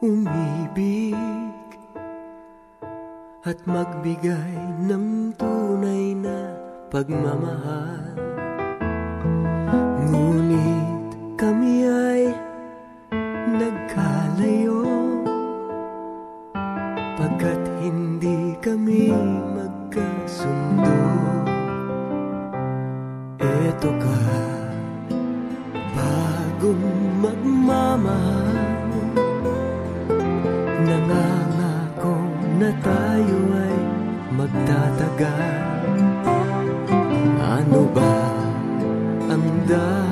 umibig at magbigay ng tunay na pagmamahal. Ngunit kami ay nagkalayo pagkat hindi kami magkasundo. Eto ka, bagong magmamahal Nangangako na tayo Ano ba ang dapat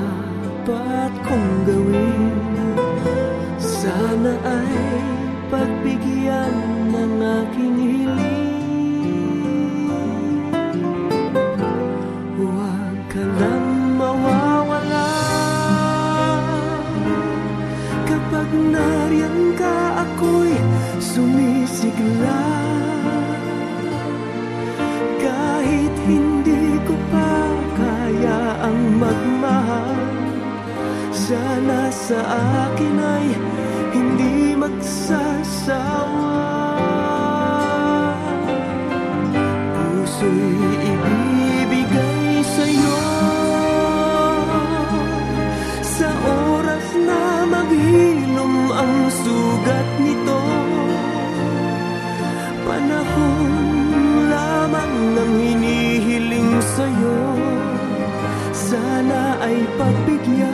Kapag nariyan ka ako'y sumisigla. Kahit hindi ko pa kaya ang magmahal Sana sa akin ay hindi magsasawa. Puso'y ibibigay hinihiling sa'yo Sana ay pagbigyan